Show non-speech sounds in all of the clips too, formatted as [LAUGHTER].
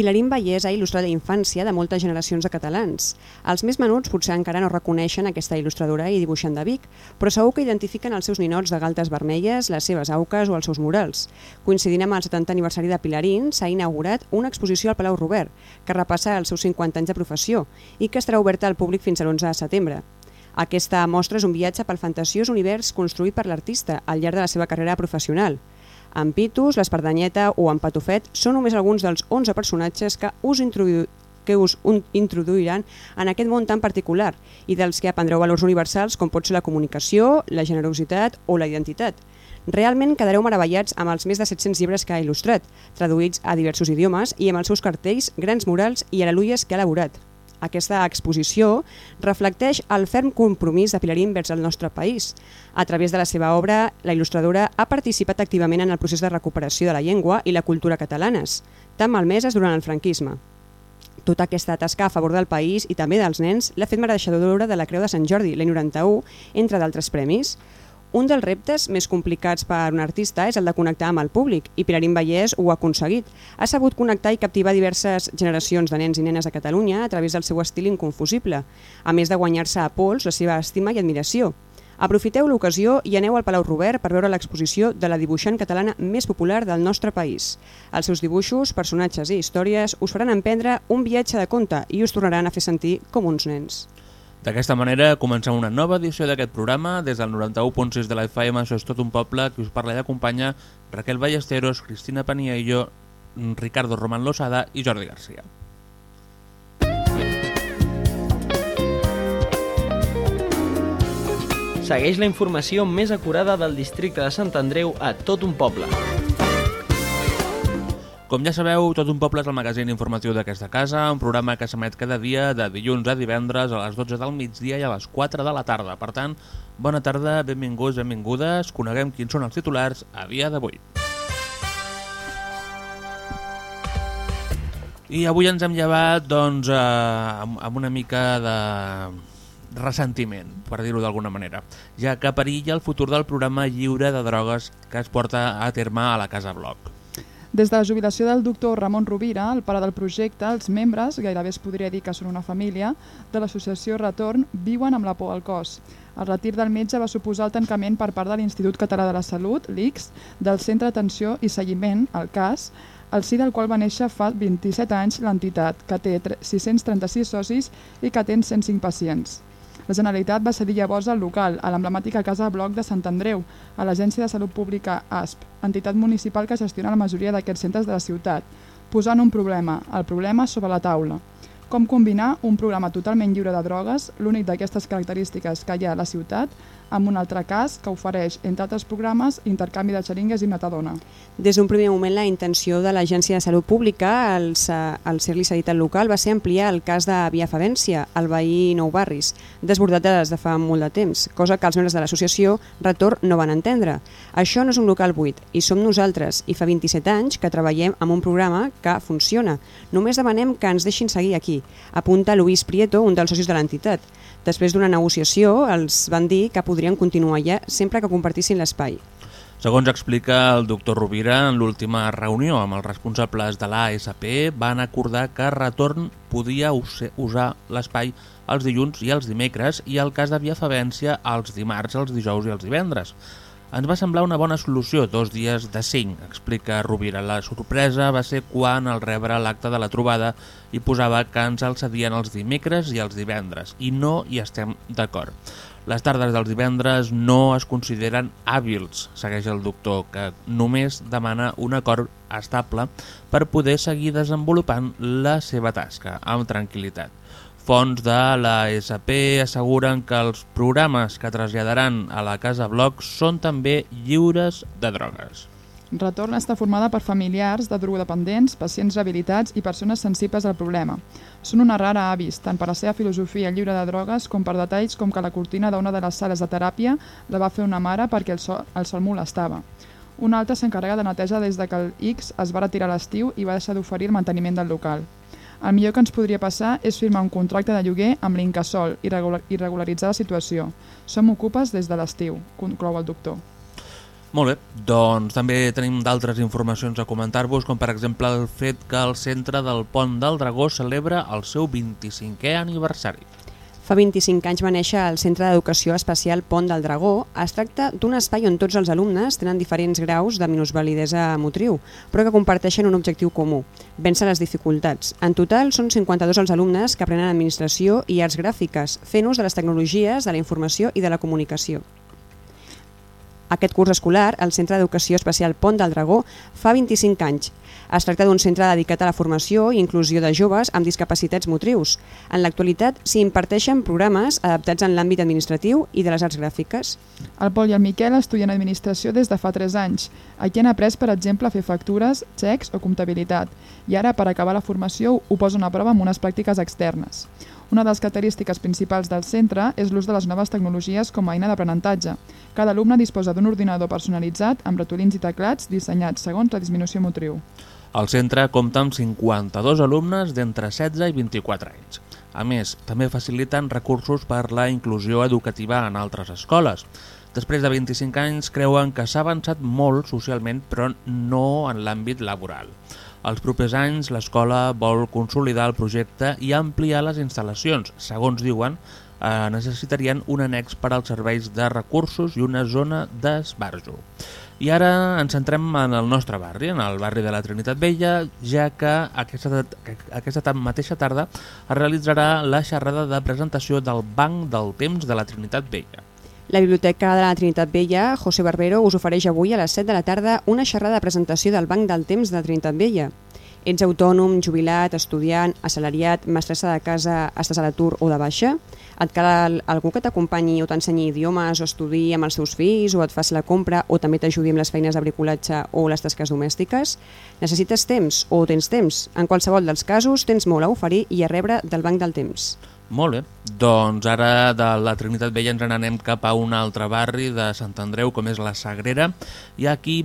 Pilarín Vallès ha il·lustrat la infància de moltes generacions de catalans. Els més menuts potser encara no reconeixen aquesta il·lustradora i dibuixant de Vic, però segur que identifiquen els seus ninots de galtes vermelles, les seves auques o els seus murals. Coincidint amb el 70 aniversari de Pilarín, s'ha inaugurat una exposició al Palau Robert, que repassa els seus 50 anys de professió i que estarà oberta al públic fins a l'11 de setembre. Aquesta mostra és un viatge pel fantasiós univers construït per l'artista al llarg de la seva carrera professional. En Pitus, l'Espardanyeta o en Patufet són només alguns dels 11 personatges que us, introdu que us introduiran en aquest món tan particular i dels que aprendreu valors universals com pot ser la comunicació, la generositat o la identitat. Realment quedareu meravellats amb els més de 700 llibres que ha il·lustrat, traduïts a diversos idiomes i amb els seus cartells, grans murals i aleluies que ha elaborat. Aquesta exposició reflecteix el ferm compromís de Pilarín vers el nostre país. A través de la seva obra, la il·lustradora ha participat activament en el procés de recuperació de la llengua i la cultura catalanes, tan malmeses durant el franquisme. Tota aquesta tasca a favor del país i també dels nens l'ha fet mereixedora de la Creu de Sant Jordi, l'any 91, entre d'altres premis. Un dels reptes més complicats per un artista és el de connectar amb el públic i Pilarín Vallès ho ha aconseguit. Ha sabut connectar i captivar diverses generacions de nens i nenes a Catalunya a través del seu estil inconfusible, a més de guanyar-se a pols la seva estima i admiració. Aprofiteu l'ocasió i aneu al Palau Robert per veure l'exposició de la dibuixant catalana més popular del nostre país. Els seus dibuixos, personatges i històries us faran emprendre un viatge de conte i us tornaran a fer sentir com uns nens. D'aquesta manera comencem una nova edició d'aquest programa. Des del 91.6 de la FM, això és tot un poble, que us parla i acompanya Raquel Ballesteros, Cristina Paniello, Ricardo Roman Losada i Jordi Garcia. Segueix la informació més acurada del districte de Sant Andreu a tot un poble. Com ja sabeu, Tot un poble és el magazín informatiu d'aquesta casa, un programa que s'emet cada dia de dilluns a divendres a les 12 del migdia i a les 4 de la tarda. Per tant, bona tarda, benvinguts, benvingudes, coneguem quins són els titulars a dia d'avui. I avui ens hem llevat doncs, eh, amb una mica de ressentiment, per dir-ho d'alguna manera, ja que perilla el futur del programa lliure de drogues que es porta a terme a la Casa Bloc. Des de la jubilació del doctor Ramon Rovira, el pare del projecte, els membres, gairebé es podria dir que són una família, de l'associació Retorn viuen amb la por al cos. El retir del metge va suposar el tancament per part de l'Institut Català de la Salut, l'ICS, del Centre d'Atenció i Seguiment, el CAS, el si del qual va néixer fa 27 anys l'entitat, que té 636 socis i que atén 105 pacients. La Generalitat va cedir llavors el local a l'emblemàtica Casa Bloc de Sant Andreu, a l'Agència de Salut Pública ASP, entitat municipal que gestiona la majoria d'aquests centres de la ciutat, posant un problema, el problema sobre la taula. Com combinar un programa totalment lliure de drogues, l'únic d'aquestes característiques que hi ha a la ciutat, amb un altre cas que ofereix, entre altres programes, intercanvi de xeringues i metadona. Des d'un primer moment, la intenció de l'Agència de Salut Pública, al, al ser-li al local, va ser ampliar el cas de Via Favència, el veí Nou Barris, desbordat des de fa molt de temps, cosa que els membres de l'associació Retorn no van entendre. Això no és un local buit, i som nosaltres, i fa 27 anys que treballem amb un programa que funciona. Només demanem que ens deixin seguir aquí, apunta Luis Prieto, un dels socis de l'entitat. Després d'una negociació, els van dir que podrien continuar allà sempre que compartissin l'espai. Segons explica el doctor Rovira, en l'última reunió amb els responsables de l'ASP van acordar que Retorn podia usar l'espai els dilluns i els dimecres i el cas de Via Favència els dimarts, els dijous i els divendres. Ens va semblar una bona solució, dos dies de cinc, explica Rovira. La sorpresa va ser quan al rebre l'acte de la trobada i posava que ens el cedien els dimecres i els divendres, i no hi estem d'acord. Les tardes dels divendres no es consideren hàbils, segueix el doctor, que només demana un acord estable per poder seguir desenvolupant la seva tasca amb tranquil·litat. Fonts de la SP asseguren que els programes que traslladaran a la Casa Bloc són també lliures de drogues. Retorn està formada per familiars de drogodependents, pacients rehabilitats i persones sensibles al problema. Són una rara avis, tant per la seva filosofia lliure de drogues com per detalls com que la cortina d'una de les sales de teràpia la va fer una mare perquè el sol, el sol molestava. Una altra s'encarrega de neteja des de que el X es va retirar a l'estiu i va deixar d'oferir el manteniment del local. El millor que ens podria passar és firmar un contracte de lloguer amb l'Incasol i regularitzar la situació. Som ocupes des de l'estiu, conclou el doctor. Molt bé, doncs també tenim d'altres informacions a comentar-vos, com per exemple el fet que el centre del Pont del Dragó celebra el seu 25è aniversari. Fa 25 anys va néixer el Centre d'Educació Especial Pont del Dragó. Es tracta d'un espai on tots els alumnes tenen diferents graus de minusvalidesa motriu, però que comparteixen un objectiu comú, vèncer les dificultats. En total són 52 els alumnes que aprenen administració i arts gràfiques, fent ús de les tecnologies, de la informació i de la comunicació. Aquest curs escolar, el Centre d'Educació Especial Pont del Dragó fa 25 anys. Es tracta d'un centre dedicat a la formació i inclusió de joves amb discapacitats motrius. En l'actualitat s'hi imparteixen programes adaptats en l'àmbit administratiu i de les arts gràfiques. El Pol i el Miquel estudien administració des de fa 3 anys. Aquí han après, per exemple, a fer factures, xecs o comptabilitat. I ara, per acabar la formació, ho posen a prova amb unes pràctiques externes. Una de les característiques principals del centre és l'ús de les noves tecnologies com a eina d'aprenentatge. Cada alumne disposa d'un ordinador personalitzat amb ratolins i teclats dissenyats segons la disminució motriu. El centre compta amb 52 alumnes d'entre 16 i 24 anys. A més, també faciliten recursos per la inclusió educativa en altres escoles. Després de 25 anys creuen que s'ha avançat molt socialment però no en l'àmbit laboral. Els propers anys l'escola vol consolidar el projecte i ampliar les instal·lacions. Segons diuen, eh, necessitarien un annex per als serveis de recursos i una zona d'esbarjo. I ara ens centrem en el nostre barri, en el barri de la Trinitat Vella, ja que aquesta, aquesta mateixa tarda es realitzarà la xerrada de presentació del Banc del Temps de la Trinitat Vella. La Biblioteca de la Trinitat Vella, José Barbero, us ofereix avui a les 7 de la tarda una xerrada de presentació del Banc del Temps de la Trinitat Vella. Ets autònom, jubilat, estudiant, assalariat, mestressa de casa, estàs a l'atur o de baixa? Et cal algú que t'acompanyi o t'ensenyi idiomes o estudi amb els teus fills o et faci la compra o també t'ajudi amb les feines de bricolatge o les tasques domèstiques? Necessites temps o tens temps? En qualsevol dels casos tens molt a oferir i a rebre del Banc del Temps. Molt bé, doncs ara de la Trinitat Vella ens n'anem cap a un altre barri de Sant Andreu, com és la Sagrera, i aquí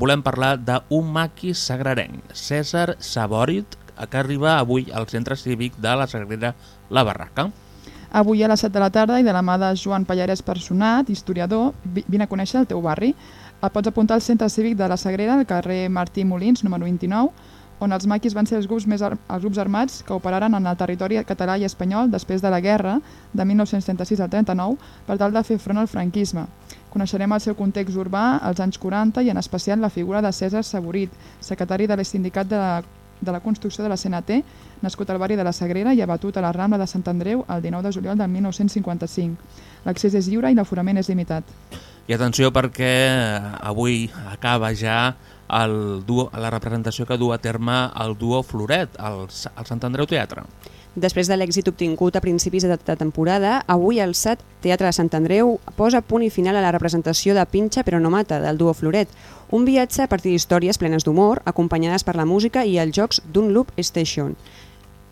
volem parlar d'un maqui sagrarenc, César Sabòrit, que arriba avui al centre cívic de la Sagrera La Barraca. Avui a les 7 de la tarda i de la mà de Joan Pallarès Personat, historiador, vine a conèixer el teu barri. Et pots apuntar al centre cívic de la Sagrera, al carrer Martí Molins, número 29, on els maquis van ser els grups, més ar els grups armats que operaren en el territori català i espanyol després de la guerra de 1936 al 39 per tal de fer front al franquisme. Coneixerem el seu context urbà als anys 40 i en especial la figura de César Saborit, secretari de l'Sindicat de la, de la Construcció de la CNT, nascut al barri de la Sagrera i abatut a la Rambla de Sant Andreu el 19 de juliol del 1955. L'accés és lliure i l'aforament és limitat. I atenció perquè avui acaba ja el duo, la representació que du a terme el duo Floret, al, al Sant Andreu Teatre. Després de l'èxit obtingut a principis de temporada, avui el SAT Teatre de Sant Andreu posa punt i final a la representació de Pinxa però no mata, del duo Floret, un viatge a partir d'històries plenes d'humor, acompanyades per la música i els jocs d'un loop station.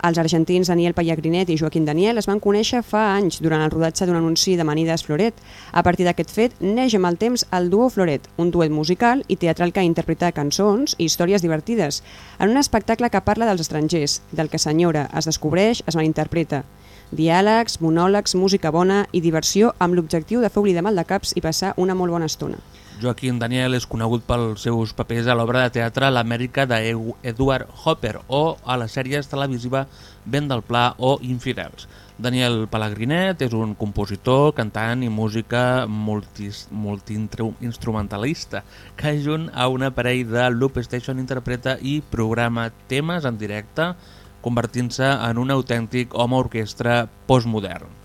Els argentins Daniel Pallagrinet i Joaquim Daniel es van conèixer fa anys durant el rodatge d'un anunci de Manides Floret. A partir d'aquest fet, neix amb el temps el duo Floret, un duet musical i teatral que interpreta cançons i històries divertides, en un espectacle que parla dels estrangers, del que s'enyora, es descobreix, es malinterpreta. Diàlegs, monòlegs, música bona i diversió amb l'objectiu de fer oblidar mal de caps i passar una molt bona estona. Joaquim Daniel és conegut pels seus papers a l'obra de teatre L'Amèrica d'Edward Hopper o a les sèries televisiva Ben del Pla o Infidels. Daniel Pellegrinet és un compositor, cantant i música multiinstrumentalista que junt a un aparell de Loop Station interpreta i programa temes en directe convertint-se en un autèntic home orquestra postmodern.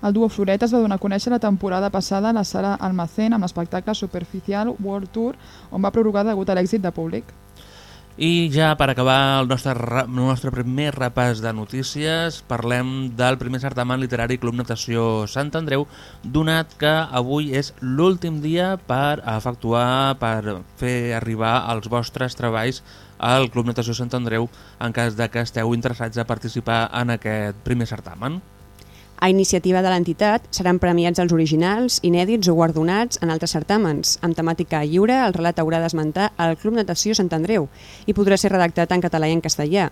El duo Floret es va donar a conèixer la temporada passada a la sala Almacén amb l'espectacle Superficial World Tour, on va prorrogar degut a l'èxit de públic. I ja per acabar el nostre, el nostre primer repàs de notícies, parlem del primer certamen literari Club Natació Sant Andreu, donat que avui és l'últim dia per efectuar, per fer arribar els vostres treballs al Club Natació Sant Andreu en cas de que esteu interessats a participar en aquest primer certamen. A iniciativa de l'entitat seran premiats els originals, inèdits o guardonats en altres certàmens. Amb temàtica lliure, el relat haurà d'esmentar el Club Natació Sant Andreu i podrà ser redactat en català i en castellà.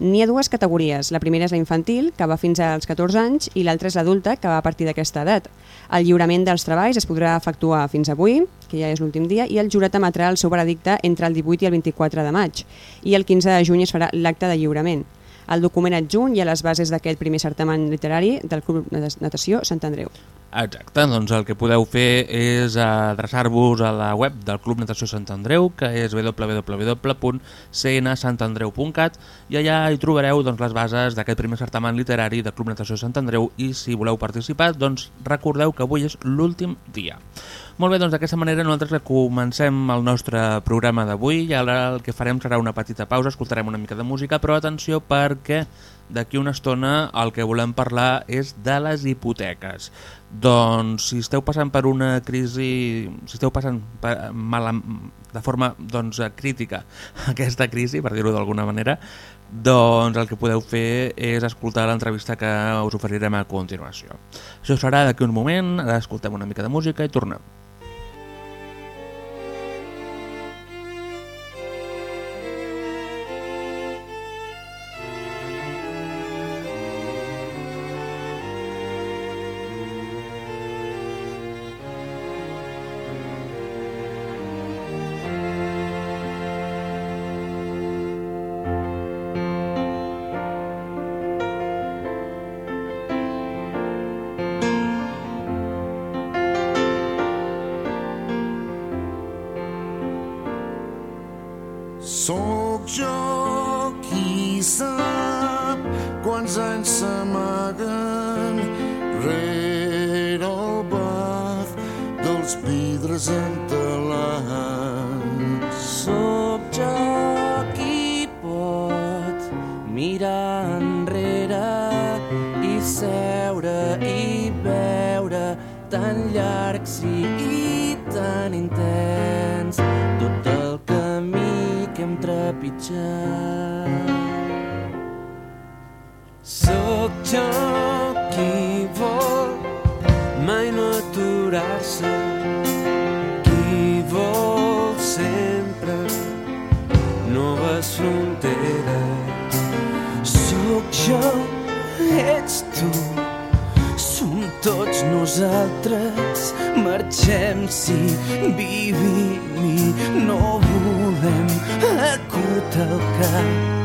N'hi ha dues categories. La primera és la infantil, que va fins als 14 anys, i l'altra és l'adulta, que va a partir d'aquesta edat. El lliurament dels treballs es podrà efectuar fins avui, que ja és l'últim dia, i el jurat emetrà el seu veredicte entre el 18 i el 24 de maig. I el 15 de juny es farà l'acte de lliurament. El document adjunt i a les bases d'aquest primer certamen literari del Club Natació Sant Andreu. Exacte, doncs el que podeu fer és adreçar-vos a la web del Club Natació Sant Andreu, que és www.cnsantandreu.cat i allà hi trobareu doncs, les bases d'aquest primer certamen literari del Club Natació Sant Andreu i si voleu participar, doncs recordeu que avui és l'últim dia. Molt bé, doncs d'aquesta manera nosaltres comencem el nostre programa d'avui i ara el que farem serà una petita pausa, escoltarem una mica de música, però atenció perquè d'aquí una estona el que volem parlar és de les hipoteques. Doncs si esteu passant per una crisi, si esteu passant per, mal, de forma doncs, crítica aquesta crisi, per dir-ho d'alguna manera, doncs el que podeu fer és escoltar l'entrevista que us oferirem a continuació. Això serà d'aquí un moment, ara escoltem una mica de música i tornem. Mirar enrere i seure i veure tan llarg sí i tan intens tot el camí que hem trepitjat. Sóc jo jo, ets tu, som tots nosaltres. Marxem si vivim i no volem acotar el cap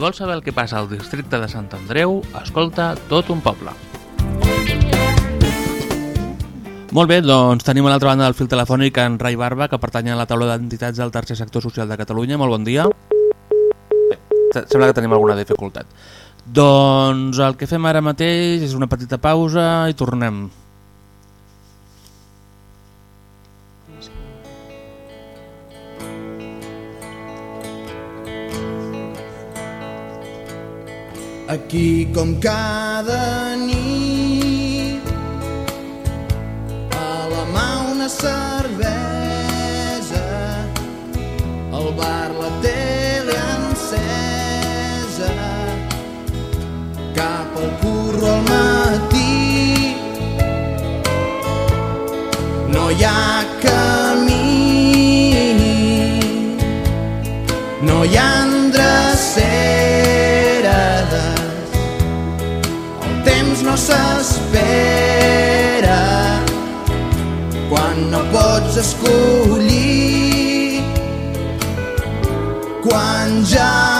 vols saber el que passa al districte de Sant Andreu, escolta tot un poble. Molt bé, doncs tenim a l'altra banda del fil telefònic en Rai Barba, que pertany a la taula d'entitats del Tercer Sector Social de Catalunya. Molt bon dia. Bé, sembla que tenim alguna dificultat. Doncs el que fem ara mateix és una petita pausa i tornem. Aquí com cada nit. A la mà una cervesa al bar la tele encesa. Cap al curro al matí. No hi ha camí. No hi ha dreceres s'espera quan no pots escollir quan ja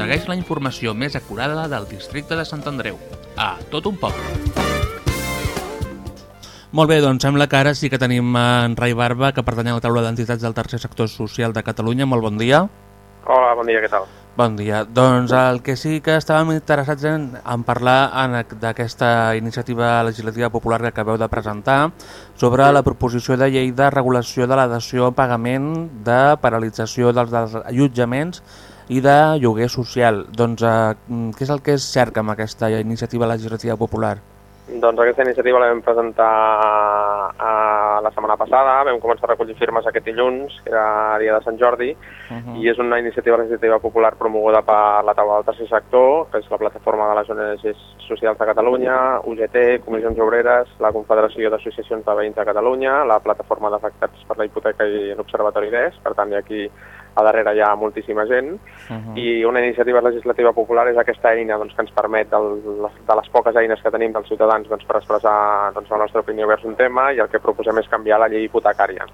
Segueix la informació més acurada del districte de Sant Andreu. A tot un poble. Molt bé, doncs sembla que ara sí que tenim en Rai Barba, que pertany a la taula d'entitats del tercer sector social de Catalunya. Molt bon dia. Hola, bon dia, què tal? Bon dia. Doncs el que sí que estàvem interessats en, en parlar d'aquesta iniciativa legislativa popular que acabeu de presentar sobre la proposició de llei de regulació de la dació a pagament de paralització dels allotjaments i de lloguer social. Doncs eh, què és el que es cerca amb aquesta iniciativa legislativa popular? Doncs aquesta iniciativa la vam presentar a la setmana passada, vam començar a recollir firmes aquest dilluns, que era dia de Sant Jordi, Uh -huh. i és una iniciativa legislativa popular promoguda per la taula del tercer sector, que és la plataforma de les ONGs socials de Catalunya, UGT, Comissions Obreres, la Confederació d'Associacions de Veïns de Catalunya, la plataforma d'afectats per la hipoteca i l'Observatori d'ES, per tant, hi ha aquí a darrere hi ha moltíssima gent, Uh -huh. i una iniciativa legislativa popular és aquesta eina doncs, que ens permet, del, de les poques eines que tenim dels ciutadans doncs, per expressar doncs, la nostra opinió vers un tema i el que proposem és canviar la llei hipotecària.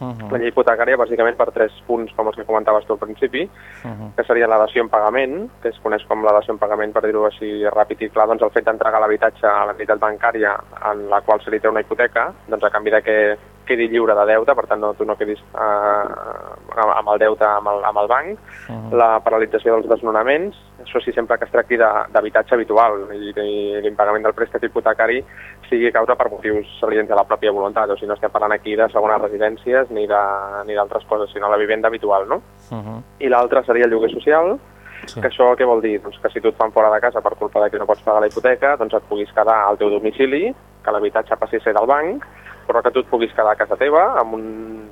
Uh -huh. La llei hipotecària bàsicament per tres punts com els que comentaves tu al principi, Uh -huh. que seria la dació en pagament, que es coneix com la dació en pagament per dir-ho així ràpid i clar, doncs el fet d'entregar l'habitatge a l'entitat bancària en la qual se li té una hipoteca, doncs a canvi de que quedi lliure de deute, per tant no, tu no quedis eh, amb el deute amb el, amb el banc, Uh -huh. la paralització dels desnonaments, això sí sempre que es tracti de- d'habitatge habitual i, i l'impagament del préstec hipotecari sigui causa per motius aliens a la pròpia voluntat, o sigui, no estem parlant aquí de segones residències ni de- ni d'altres coses, sinó la vivenda habitual, no? Uh -huh. I l'altre seria el lloguer social, Sí. que això què vol dir? Doncs que si tu et fan fora de casa per culpa de que no pots pagar la hipoteca, doncs et puguis quedar al teu domicili, que l'habitatge passi a ser del banc, però que tu et puguis quedar a casa teva amb un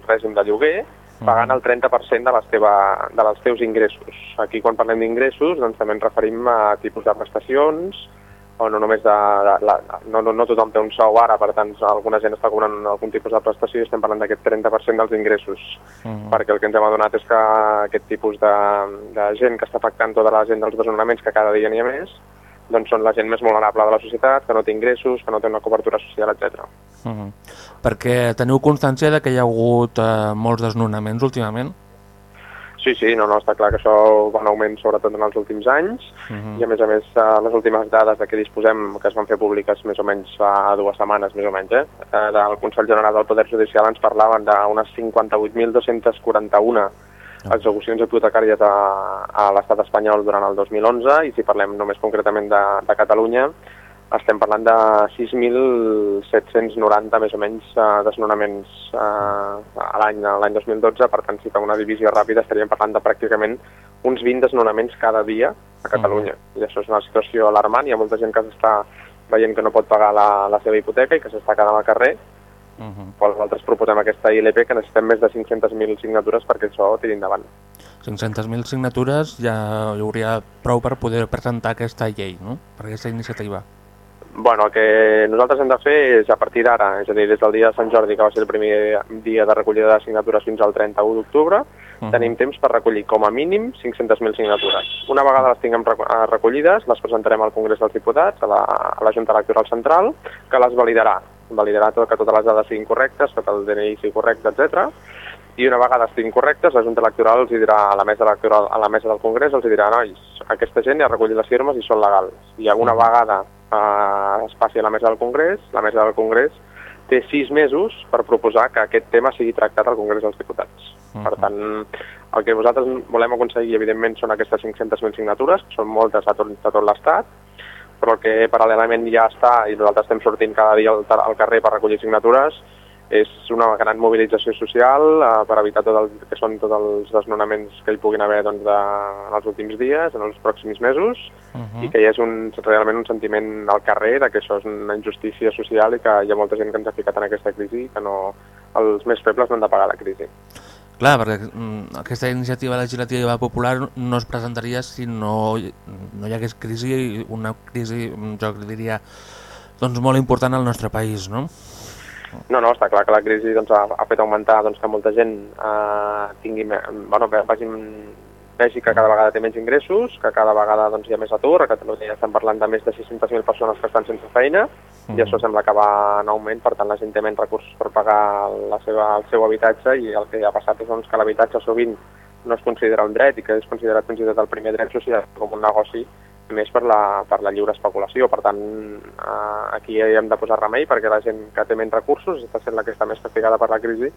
règim de lloguer pagant el 30% de les, teva, de les teus ingressos. Aquí quan parlem d'ingressos doncs també ens referim a tipus de prestacions, o no només de, de, la, no, no, no tothom té un sou ara, per tant alguna gent està cobrant algun tipus de prestació i estem parlant d'aquest 30% dels ingressos Uh -huh. perquè el que ens hem adonat és que aquest tipus de, de gent que està afectant tota la gent dels desnonaments, que cada dia n'hi ha més, doncs són la gent més vulnerable de la societat, que no té ingressos, que no té una cobertura social, etc. Uh -huh. Perquè teniu constància de que hi ha hagut eh, molts desnonaments últimament? Sí, sí, no, no, està clar que això va en augment sobretot en els últims anys Uh -huh. i a més a més eh, les últimes dades de què disposem, que es van fer públiques més o menys fa dues setmanes, més o menys, eh, eh, del Consell General del Poder Judicial ens parlaven d'unes 58.241 execucions hipotecàries a, a l'estat espanyol durant el 2011 i si parlem només concretament de, de Catalunya estem parlant de 6.790 més o menys eh, desnonaments eh, a l'any l'any 2012, per tant si fem una divisió ràpida estaríem parlant de pràcticament uns 20 desnonaments cada dia a Catalunya. I això és una situació alarmant, hi ha molta gent que s'està veient que no pot pagar la, la seva hipoteca i que s'està quedant al carrer Uh -huh. però nosaltres proposem aquesta ILP que necessitem més de 500.000 signatures perquè això tiri endavant. 500.000 signatures ja hi hauria prou per poder presentar aquesta llei, no? Per aquesta iniciativa. Bueno, el que nosaltres hem de fer és a partir d'ara, és a dir, des del dia de Sant Jordi, que va ser el primer dia de recollida de signatures fins al 31 d'octubre, uh Mhm. -huh. tenim temps per recollir com a mínim 500.000 signatures. Una vegada les tinguem eh, recollides, les presentarem al Congrés dels Diputats, a la, a la Junta Electoral Central, que les validarà. Validarà tot, que totes les dades siguin correctes, que el DNI sigui correcte, etc. I una vegada estiguin correctes, la Junta Electoral els dirà a la mesa electoral, a la mesa del Congrés, els dirà, nois, aquesta gent ja ha recollit les firmes i són legals. I alguna vegada eh, es passi a la mesa del Congrés, la mesa del Congrés té sis mesos per proposar que aquest tema sigui tractat al Congrés dels Diputats. Uh -huh. Per tant, el que nosaltres volem aconseguir, evidentment, són aquestes 500.000 signatures, que són moltes a tot, a tot l'Estat, però que paral·lelament ja està, i nosaltres estem sortint cada dia al, al carrer per recollir signatures, és una gran mobilització social eh, per evitar tot el, que són tots els desnonaments que hi puguin haver doncs, de, en els últims dies, en els pròxims mesos, uh -huh. i que hi és un, realment un sentiment al carrer de que això és una injustícia social i que hi ha molta gent que ens ha ficat en aquesta crisi i que no, els més febles no han de pagar la crisi. Clar, perquè mm, aquesta iniciativa legislativa popular no es presentaria si no, no hi hagués crisi, una crisi, jo diria, doncs molt important al nostre país, no? No, no, està clar que la crisi doncs, ha, ha fet augmentar doncs, que molta gent eh, tingui, bueno, que vagin, vegi que cada vegada té menys ingressos, que cada vegada doncs, hi ha més atur, a Catalunya estem parlant de més de 600.000 persones que estan sense feina, mm. i això sembla que va en augment, per tant la gent té menys recursos per pagar la seva, el seu habitatge i el que ha passat és doncs, que l'habitatge sovint no es considera un dret i que és considerat fins i tot el primer dret social com un negoci més per la, per la lliure especulació. Per tant, eh, aquí hem de posar remei perquè la gent que té menys recursos està sent la que està més castigada per la crisi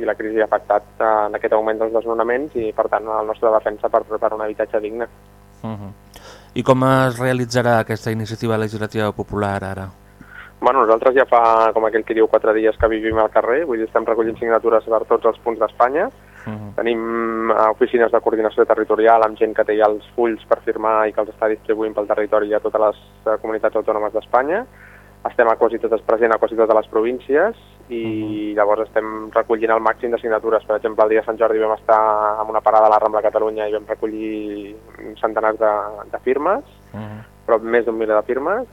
i la crisi ha afectat eh, en aquest augment dels desnonaments i, per tant, la nostra defensa per, per un habitatge digne. Uh -huh. I com es realitzarà aquesta iniciativa legislativa popular ara? Bueno, nosaltres ja fa, com aquell que diu, quatre dies que vivim al carrer, vull dir, estem recollint signatures per tots els punts d'Espanya, Uh -huh. Tenim uh, oficines de coordinació territorial amb gent que té ja els fulls per firmar i que els està distribuint pel territori a totes les uh, comunitats autònomes d'Espanya. Estem a quasi totes present a quasi totes les províncies i uh -huh. llavors estem recollint el màxim de signatures. Per exemple, el dia de Sant Jordi vam estar en una parada a la Rambla Catalunya i vam recollir centenars de, de firmes, uh -huh. però més d'un miler de firmes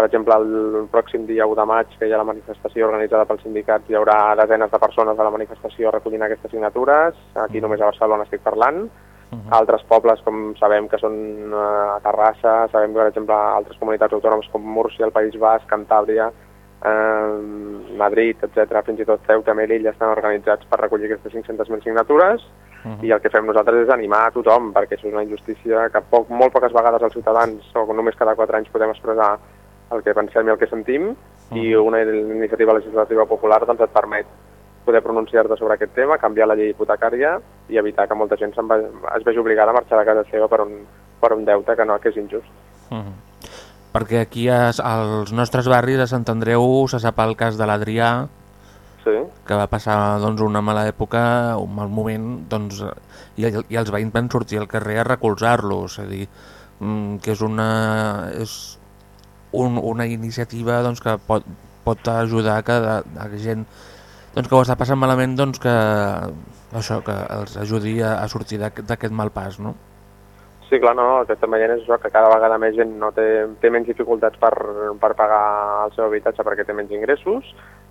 per exemple, el pròxim dia 1 de maig, que hi ha la manifestació organitzada pels sindicats, hi haurà desenes de persones a la manifestació recollint aquestes signatures. Aquí mm. només a Barcelona estic parlant. Uh -huh. Altres pobles, com sabem que són uh, a Terrassa, sabem que, per exemple, altres comunitats autònomes com Múrcia, el País Basc, Cantàbria, eh, Madrid, etc., fins i tot Ceuta, Melilla, estan organitzats per recollir aquestes 500.000 signatures uh -huh. i el que fem nosaltres és animar a tothom, perquè això és una injustícia que poc, molt poques vegades els ciutadans, o només cada 4 anys podem expressar el que pensem i el que sentim, uh -huh. i una iniciativa legislativa popular doncs, et permet poder pronunciar-te sobre aquest tema, canviar la llei hipotecària i evitar que molta gent va, es vegi obligada a marxar de casa seva per un, per un deute que no que és injust. Uh -huh. Perquè aquí als nostres barris, a Sant Andreu, se sap el cas de l'Adrià, sí. que va passar doncs, una mala època, un mal moment, doncs, i, i els veïns van sortir al carrer a recolzar-los, és a dir, mm, que és una... És, un, una iniciativa doncs, que pot, pot ajudar que a, a gent doncs, que ho està passant malament doncs, que, això, que els ajudi a, a sortir d'aquest mal pas, no? Sí, clar, no, el que estem veient és això, que cada vegada més gent no té, té menys dificultats per, per pagar el seu habitatge perquè té menys ingressos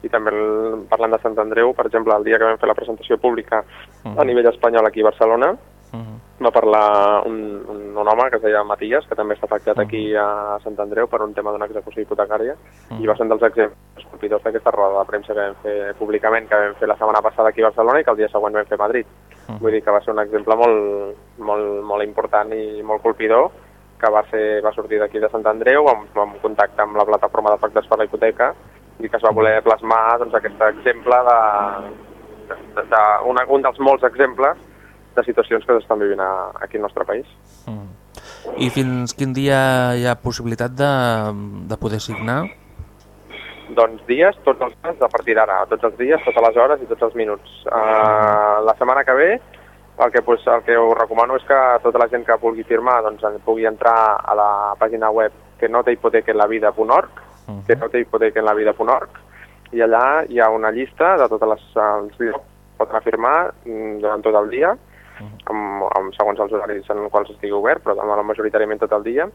i també el, parlant de Sant Andreu, per exemple, el dia que vam fer la presentació pública uh -huh. a nivell espanyol aquí a Barcelona, uh -huh va parlar un, un, un home que es deia Matías, que també està afectat uh -huh. aquí a Sant Andreu per un tema d'una execució hipotecària, uh -huh. i va ser un dels exemples colpidors d'aquesta roda de premsa que vam fer públicament, que vam fer la setmana passada aquí a Barcelona i que el dia següent vam fer a Madrid. Uh -huh. Vull dir que va ser un exemple molt, molt, molt important i molt colpidor, que va, ser, va sortir d'aquí de Sant Andreu, amb, amb contacte amb la plataforma d'afectats per la hipoteca, i que es va voler plasmar doncs, aquest exemple de, de, de, de una, un dels molts exemples de situacions que s'estan vivint a, aquí al nostre país. Mm. I fins quin dia hi ha possibilitat de, de poder signar? Doncs dies, tots els dies, a partir d'ara, tots els dies, totes les hores i tots els minuts. Uh, la setmana que ve el que, pues, el que us recomano és que tota la gent que vulgui firmar doncs, pugui entrar a la pàgina web que no té hipoteca en la vida.org, uh -huh. que no té hipoteca en la vida.org, i allà hi ha una llista de totes les, els dies que poden afirmar mm, durant tot el dia, amb, amb, segons els horaris en els quals estigui obert, però demà majoritàriament tot el dia,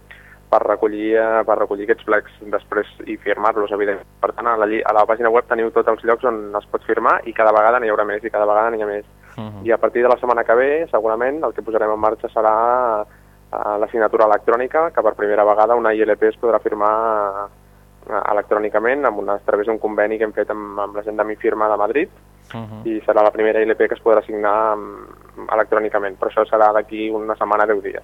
per recollir, eh, per recollir aquests plecs després i firmar-los, evidentment. Per tant, a la, a la pàgina web teniu tots els llocs on es pot firmar i cada vegada n'hi haurà més i cada vegada n'hi ha més. Uh -huh. I a partir de la setmana que ve, segurament, el que posarem en marxa serà uh, la signatura electrònica, que per primera vegada una ILP es podrà firmar uh, electrònicament amb una, a través d'un conveni que hem fet amb, amb la gent de Mi Firma de Madrid, uh -huh. i serà la primera ILP que es podrà signar um, electrònicament, però això serà d'aquí una setmana, 10 dies.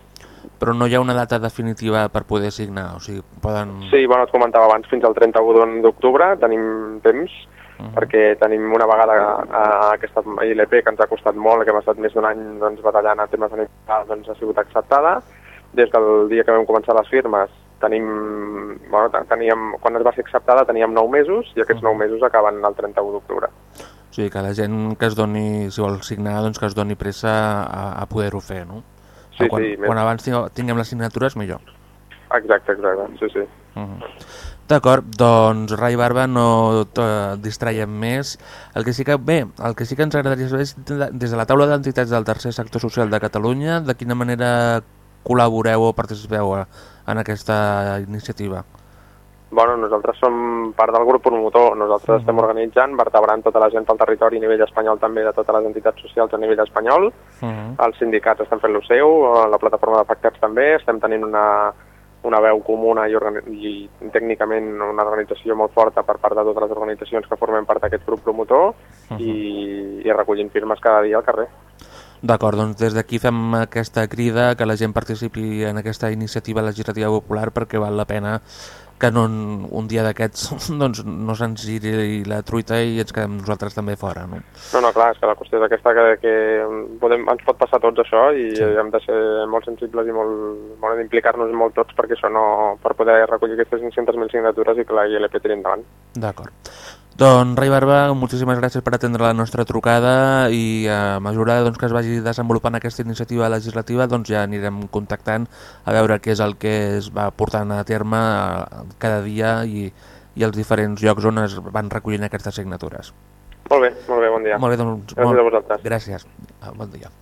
Però no hi ha una data definitiva per poder signar, o sigui, poden... Sí, bueno, et comentava abans, fins al 31 d'octubre tenim temps, uh -huh. perquè tenim una vegada a, aquesta ILP que ens ha costat molt, que hem estat més d'un any doncs, batallant a temes sanitaris, doncs ha sigut acceptada. Des del dia que vam començar les firmes tenim, bueno, teníem, quan es va ser acceptada teníem 9 mesos i aquests 9 mesos acaben el 31 d'octubre. O sigui, que la gent que es doni, si vol signar, doncs que es doni pressa a, a poder-ho fer, no? Sí, quan, sí, quan abans tinguem les signatures, millor. Exacte, exacte, sí, sí. Uh -huh. D'acord, doncs Rai Barba no distraiem més. El que sí que, bé, el que sí que ens agradaria saber és des de la taula d'entitats del tercer sector social de Catalunya, de quina manera col·laboreu o participeu en aquesta iniciativa? Bueno, nosaltres som part del grup promotor, nosaltres -huh. estem organitzant, vertebrant tota la gent del territori a nivell espanyol també de totes les entitats socials a nivell espanyol, uh -huh. els sindicats estan fent lo seu, la plataforma d'afectats també, estem tenint una, una veu comuna i, i tècnicament una organització molt forta per part de totes les organitzacions que formem part d'aquest grup promotor uh -huh. i, i recollint firmes cada dia al carrer. D'acord, doncs des d'aquí fem aquesta crida que la gent participi en aquesta iniciativa legislativa popular perquè val la pena que no, un dia d'aquests [LAUGHS] doncs, no se'ns giri la truita i ens quedem nosaltres també fora. No, no, no clar, és que la qüestió és aquesta que, que podem, ens pot passar tots això i sí. hem de ser molt sensibles i molt, molt d'implicar-nos molt tots perquè això no, per poder recollir aquestes 500.000 signatures i que la ILP tiri endavant. D'acord. Doncs Rai Barba, moltíssimes gràcies per atendre la nostra trucada i a mesura doncs, que es vagi desenvolupant aquesta iniciativa legislativa doncs ja anirem contactant a veure què és el que es va portant a terme cada dia i, i els diferents llocs on es van recollint aquestes signatures. Molt bé, molt bé, bon dia. Molt bé, doncs, gràcies molt, a vosaltres. Gràcies, bon dia.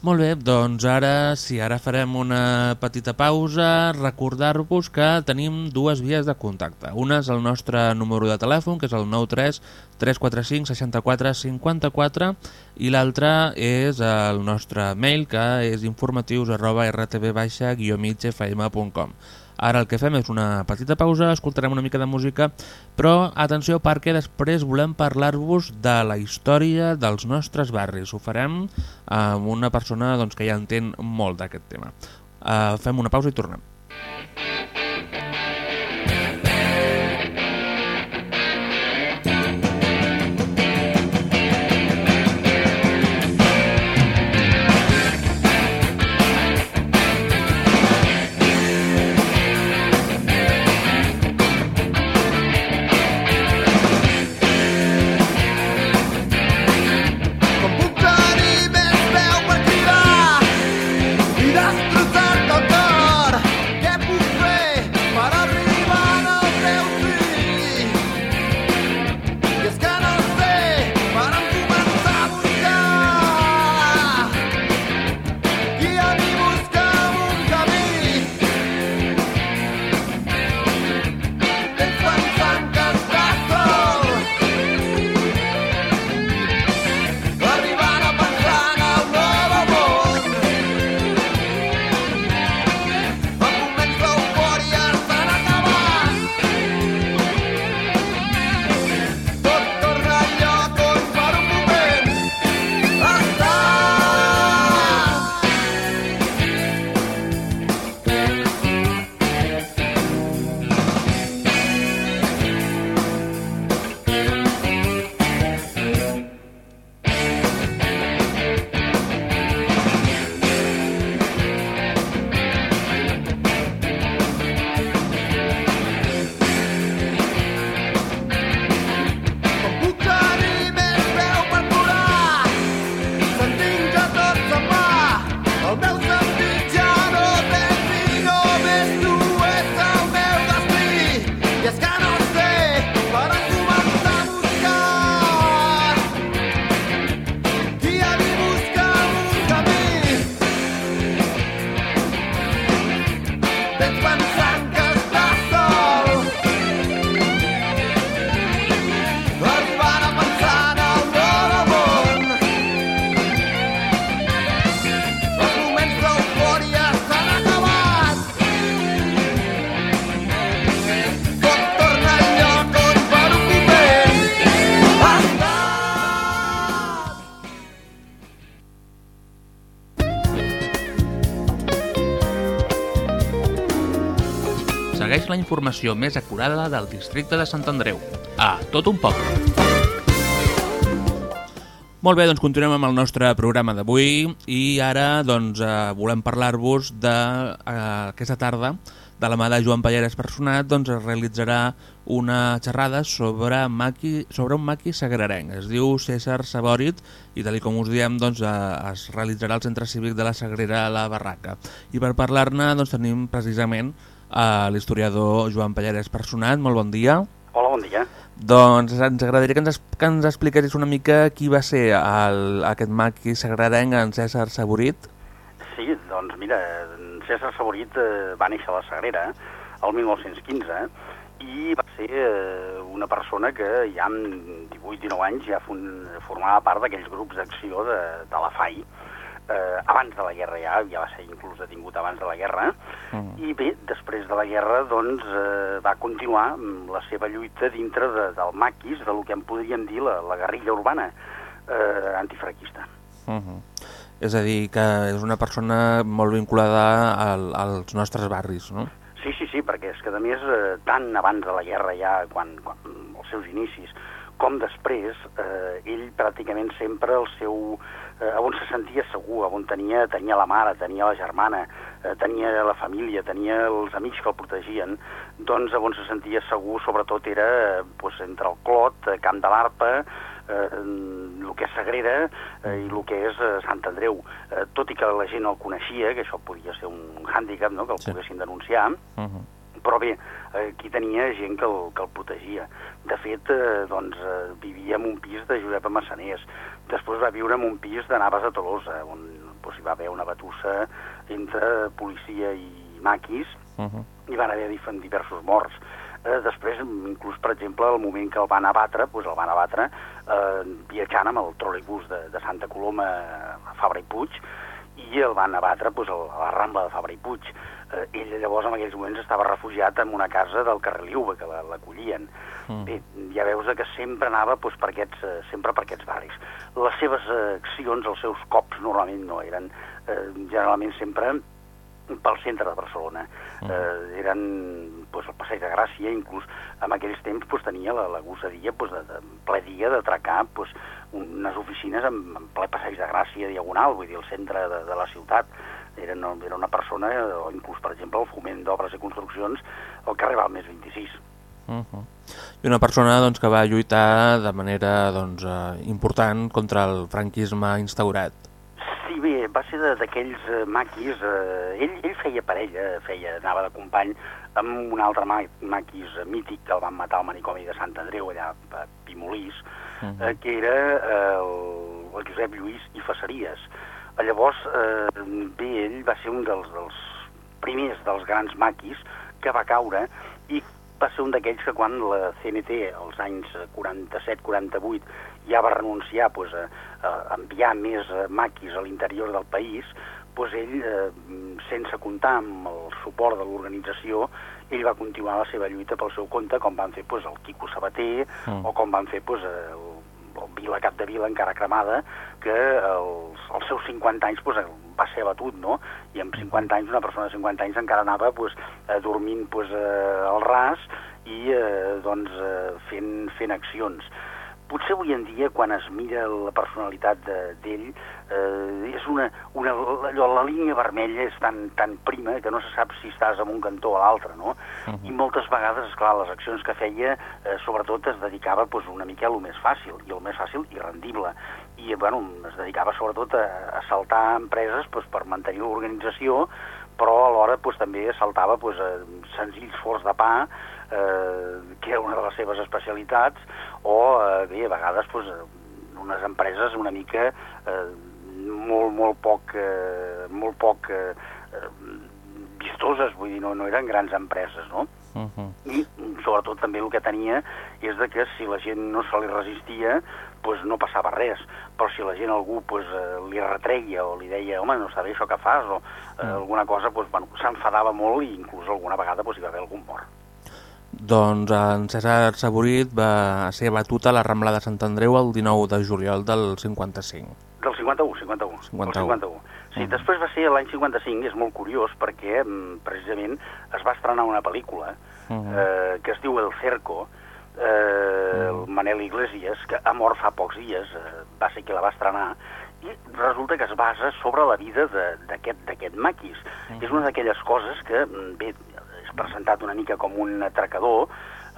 Molt bé, doncs ara sí, ara farem una petita pausa, recordar-vos que tenim dues vies de contacte. Una és el nostre número de telèfon, que és el 93 345 64 54 i l'altra és el nostre mail, que és informatius arroba rtb-migfm.com. Ara el que fem és una petita pausa, escoltarem una mica de música, però atenció perquè després volem parlar-vos de la història dels nostres barris. Ho farem amb una persona doncs, que ja entén molt d'aquest tema. Uh, fem una pausa i tornem. Informació més acurada del districte de Sant Andreu. A tot un poble. Molt bé, doncs continuem amb el nostre programa d'avui i ara doncs, eh, volem parlar-vos de eh, aquesta tarda de la mà de Joan Palleres Personat doncs, es realitzarà una xerrada sobre, maqui, sobre un maqui sagrarenc. Es diu César Sabòrit i tal com us diem doncs, eh, es realitzarà al Centre Cívic de la Sagrera a la Barraca. I per parlar-ne doncs, tenim precisament a l'historiador Joan Palleres Personat. Molt bon dia. Hola, bon dia. Doncs ens agradaria que ens, que ens expliquessis una mica qui va ser el, aquest maqui sagrarenc, en César Saborit. Sí, doncs mira, en César Saborit eh, va néixer a la Sagrera el 1915 i va ser eh, una persona que ja amb 18-19 anys ja formava part d'aquells grups d'acció de, de la FAI. Eh, abans de la guerra ja, ja va ser inclús detingut abans de la guerra, Mm. i bé, després de la guerra doncs, eh, va continuar la seva lluita dintre de, del maquis, de lo que en podríem dir la, la guerrilla urbana eh, antifraquista. Uh -huh. És a dir, que és una persona molt vinculada al, als nostres barris, no? Sí, sí, sí, perquè és que a més, eh, tant abans de la guerra ja, quan, quan els seus inicis, com després, eh, ell pràcticament sempre el seu... Eh, on se sentia segur, on tenia, tenia la mare, tenia la germana, eh, tenia la família, tenia els amics que el protegien, doncs on se sentia segur sobretot era eh, pues, entre el Clot, eh, Camp de l'Arpa, eh, el que és Sagrera eh, i el que és eh, Sant Andreu. Eh, tot i que la gent el coneixia, que això podia ser un hàndicap, no?, que el Sí. poguessin denunciar, Uh -huh. Però bé, aquí tenia gent que el, que el protegia. De fet, eh, doncs, eh, vivia en un pis de Josep Massaners. Després va viure en un pis de Naves a Tolosa, on doncs, hi va haver una batussa entre policia i maquis, Uh -huh. hi van haver diversos morts. Eh, després, inclús, per exemple, el moment que el van abatre, doncs el van abatre eh, viatjant amb el trolebús de, de Santa Coloma a Fabra i Puig, i el van abatre doncs, a la Rambla de Fabra i Puig. Eh, ell llavors en aquells moments estava refugiat en una casa del carrer Liuba, que la- l'acollien. Mm. Bé, ja veus que sempre anava doncs, per, aquests, eh, sempre per aquests barris. Les seves eh, accions, els seus cops, normalment no eren, eh, generalment sempre pel centre de Barcelona. Mm. Eh, eren pues, el Passeig de Gràcia, inclús en aquells temps pues, tenia la, la gosadia pues, de, de, ple dia d'atracar pues, unes oficines en, en ple Passeig de Gràcia diagonal, vull dir, al centre de, de la ciutat. Era, no, era una persona, o inclús, per exemple, el foment d'obres i construccions al carrer Balmes 26. Uh -huh. I una persona doncs, que va lluitar de manera doncs, eh, important contra el franquisme instaurat. Sí, bé, va ser de- d'aquells eh, maquis, eh, ell, ell feia parella, feia, anava de company amb un altre ma maquis mític que el van matar al manicomi de Sant Andreu, allà a Pimolís, Mhm. eh, que era eh, el, el Josep Lluís i Faceries. Llavors, eh, bé, ell va ser un dels, dels primers dels grans maquis que va caure i va ser un d'aquells que quan la CNT, als anys 47-48, ja va renunciar pues, a, a enviar més eh, maquis a l'interior del país, pues ell, eh, sense comptar amb el suport de l'organització, ell va continuar la seva lluita pel seu compte, com van fer pues, el Quico Sabater, Mm. o com van fer pues, el Vila Cap de Vila encara cremada, que els, als seus 50 anys pues, va ser abatut, no? I amb 50 anys, una persona de 50 anys encara anava pues, eh, dormint pues, eh, al ras i eh, doncs, eh, fent, fent accions. Potser avui en dia, quan es mira la personalitat de- d'ell, eh, és una, una, allò, la línia vermella és tan, tan prima que no se sap si estàs en un cantó o a l'altre, no? Mhm. I moltes vegades, esclar, les accions que feia, eh, sobretot es dedicava pues, una mica a lo més fàcil, i el més fàcil i rendible. I, bueno, es dedicava sobretot a, a saltar empreses pues, per mantenir l'organització, però alhora pues, també saltava pues, a senzills forts de pa, eh, que era una de les seves especialitats, o eh, bé, a vegades pues, unes empreses una mica eh, molt, molt poc, eh, molt poc eh, vistoses, vull dir, no, no eren grans empreses, no? Uh -huh. I sobretot també el que tenia és de que si la gent no se li resistia, pues no passava res. Però si la gent algú pues, eh, li retreia o li deia home, no està bé això que fas, o eh, Mm. alguna cosa, pues, bueno, s'enfadava molt i inclús alguna vegada pues, hi va haver algun mort. Doncs en César Saborit va ser batut a la Rambla de Sant Andreu el 19 de juliol del 55. Del 51, 51. 51. Del 51. Sí, després va ser l'any 55, és molt curiós, perquè mm, precisament es va estrenar una pel·lícula eh, que es diu El Cerco, eh, el Manel Iglesias, que ha mort fa pocs dies, eh, va ser qui la va estrenar, i resulta que es basa sobre la vida de- d'aquest maquis. És una d'aquelles coses que, mm, bé, presentat una mica com un atracador,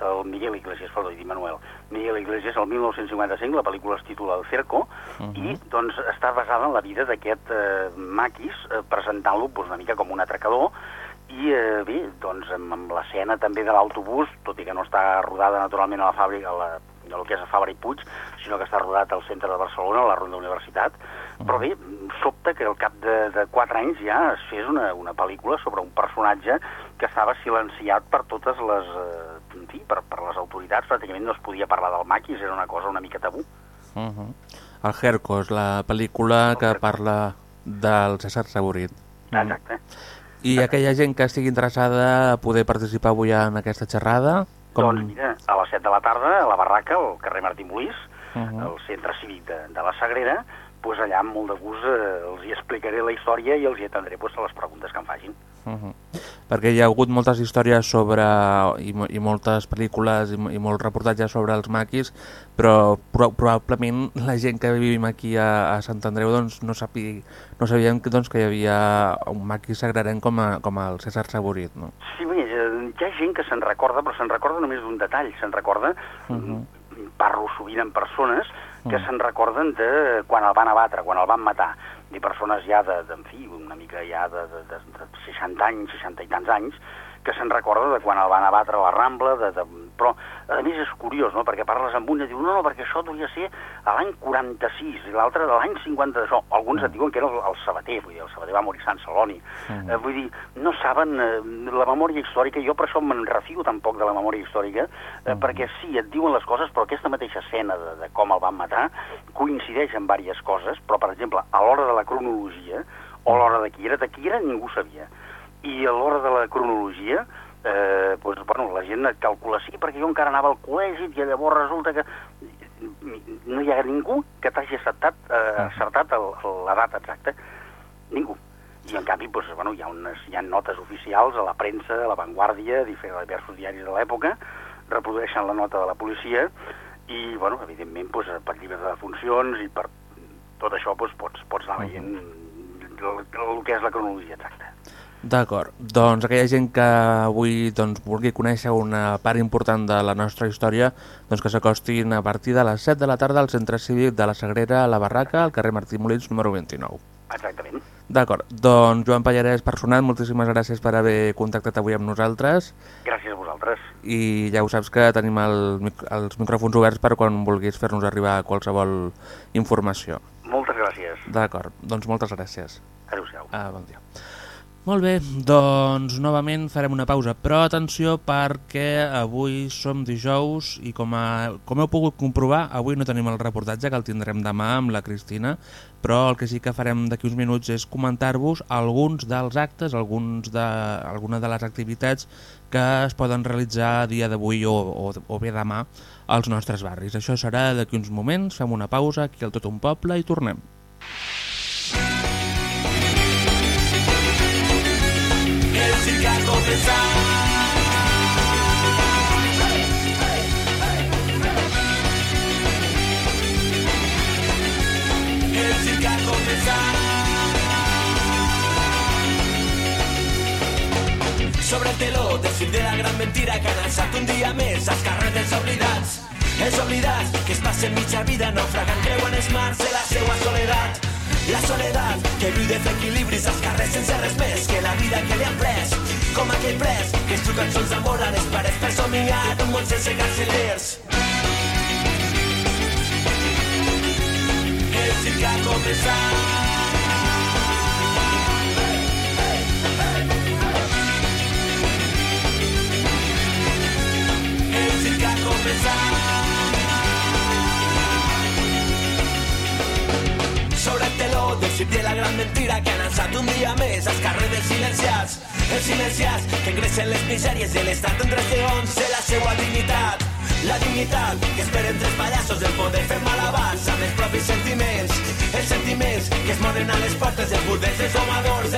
el Miguel Iglesias, perdó, dit Manuel, Miguel Iglesias, el 1955, la pel·lícula es titula El Cerco, i doncs està basada en la vida d'aquest eh, maquis, eh, presentant-lo doncs, una mica com un atracador, i eh, bé, doncs amb, amb l'escena també de l'autobús, tot i que no està rodada naturalment a la fàbrica, a la, a el que és a Fabra i Puig, sinó que està rodat al centre de Barcelona, a la Ronda Universitat, però bé, sobta que al cap de, de 4 anys ja es fes una, una pel·lícula sobre un personatge que estava silenciat per totes les, eh, en fi, per, per les autoritats, pràcticament no es podia parlar del maquis, era una cosa una mica tabú. Uh -huh. El Hercos, la pel·lícula que parla del César Saborit. Exacte. I aquella gent que estigui interessada a poder participar avui en aquesta xerrada... Com... Doncs mira, a les 7 de la tarda, a la barraca, al carrer Martí Molís, Uh -huh. al centre cívic de, de la Sagrera, doncs allà amb molt de gust eh, els hi explicaré la història i els hi atendré doncs, a les preguntes que em facin. Uh -huh. Perquè hi ha hagut moltes històries sobre i, i moltes pel·lícules i, i molts reportatges sobre els maquis, però pro probablement la gent que vivim aquí a, a Sant Andreu doncs, no, sapi, no sabíem que, doncs, que hi havia un maqui sagrarent com, a, com el César Saborit. No? Sí, bé, hi ha gent que se'n recorda, però se'n recorda només d'un detall. Se'n recorda, Uh -huh. parlo sovint amb persones que Mm. se'n recorden de quan el van abatre, quan el van matar. I persones ja de, de en fi, una mica ja de, de, de, de 60 anys, 60 i tants anys, que se'n recorda de quan el van abatre a la Rambla, de, de, però a més és curiós, no?, perquè parles amb un i diu no, no, perquè això devia ser a l'any 46 i l'altre de l'any 50 d'això. Alguns et diuen que era el, el Sabater, vull dir, el Sabater va morir a Sant Celoni. Mm. Eh, vull dir, no saben eh, la memòria històrica, jo per això me'n refio tampoc de la memòria històrica, eh, perquè sí, et diuen les coses, però aquesta mateixa escena de, de com el van matar coincideix en diverses coses, però per exemple, a l'hora de la cronologia, o a l'hora de qui era, de qui era ningú sabia. I a l'hora de la cronologia, eh, doncs, bueno, la gent et calcula sí, perquè jo encara anava al col·legi i llavors resulta que no hi ha ningú que t'hagi acertat, eh, acertat el, la data exacta. Ningú. I en canvi doncs, bueno, hi, ha unes, hi ha notes oficials a la premsa, a la Vanguardia, a diversos diaris de l'època, reprodueixen la nota de la policia i, bueno, evidentment, doncs, per llibres de funcions i per tot això doncs, pots, pots anar veient el, el que és la cronologia exacta. D'acord, doncs aquella gent que avui doncs, vulgui conèixer una part important de la nostra història doncs que s'acostin a partir de les 7 de la tarda al centre cívic de la Sagrera a la Barraca, al carrer Martí Molins, número 29. Exactament. D'acord, doncs Joan Pallarès, personal, moltíssimes gràcies per haver contactat avui amb nosaltres Gràcies a vosaltres. i ja ho saps que tenim el, els micròfons oberts per quan vulguis fer-nos arribar qualsevol informació. Moltes gràcies. D'acord, doncs moltes gràcies. Adéu-siau. Ah, bon dia. Molt bé, doncs novament farem una pausa, però atenció perquè avui som dijous i com, a, com heu pogut comprovar, avui no tenim el reportatge que el tindrem demà amb la Cristina, però el que sí que farem d'aquí uns minuts és comentar-vos alguns dels actes, alguns de, alguna de les activitats que es poden realitzar dia d'avui o, o, o bé demà als nostres barris. Això serà d'aquí uns moments, fem una pausa aquí al Tot un Poble i tornem. Sobre el teló del cim de la gran mentira que han alçat un dia més els carrers dels oblidats. Els oblidats que es passen mitja vida naufragant creuen els mars de la seua soledat. La soledat que viu de fer equilibris als carrers sense res més que la vida que li han pres. Com aquell pres que es diu cançons d'amor a les pares per somiar un món sense cancellers. El circ ha començat. Sobre el teló de la gran mentira que han alçat un dia més als carrers silenciats. Els silenciats que engressen les misèries de l'estat en tres segons de la seua dignitat. La dignitat que esperen tres pallassos el poder fer malabars amb els propis sentiments. Els sentiments que es moren a les portes dels burdels, dels domadors,